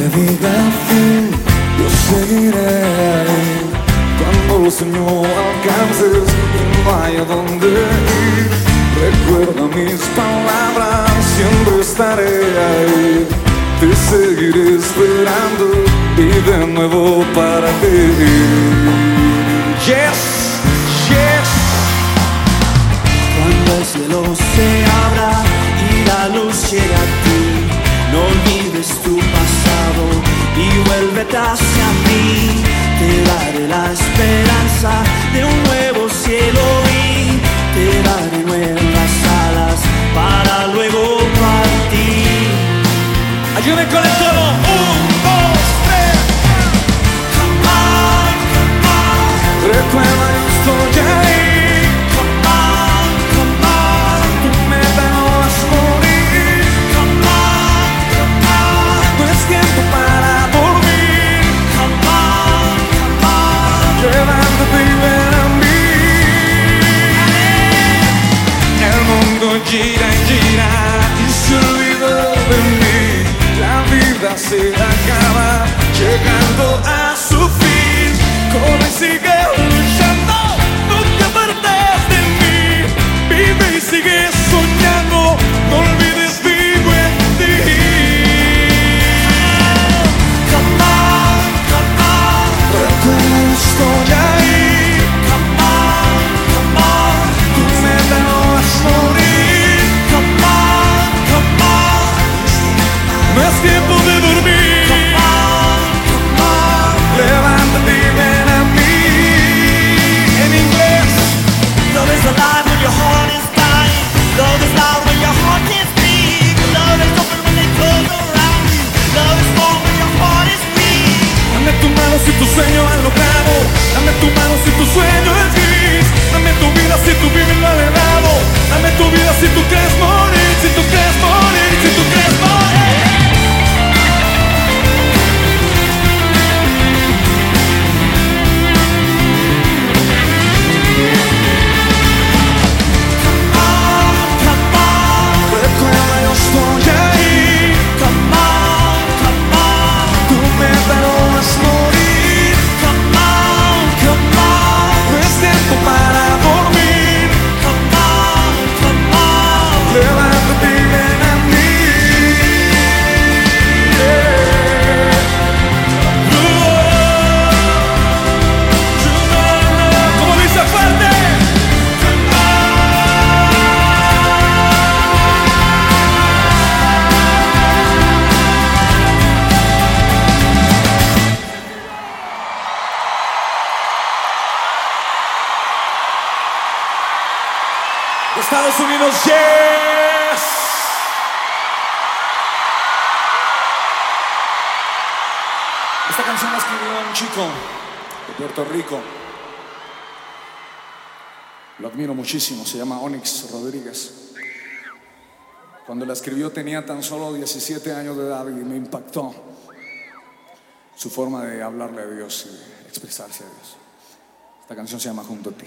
me diga fin, yo seguiré ahí. Cuando el Señor alcances y no haya donde ir, recuerda mis palabras, siempre estaré ahí. Te seguiré esperando y de nuevo para ti. Yes, yes. Cuando el cielo sea vueltas a mí, te daré la esperanza de un nuevo cielo. it ain't Estados Unidos, yes. Esta canción la escribió un chico de Puerto Rico. Lo admiro muchísimo, se llama Onyx Rodríguez. Cuando la escribió tenía tan solo 17 años de edad y me impactó su forma de hablarle a Dios y expresarse a Dios. Esta canción se llama Junto a ti.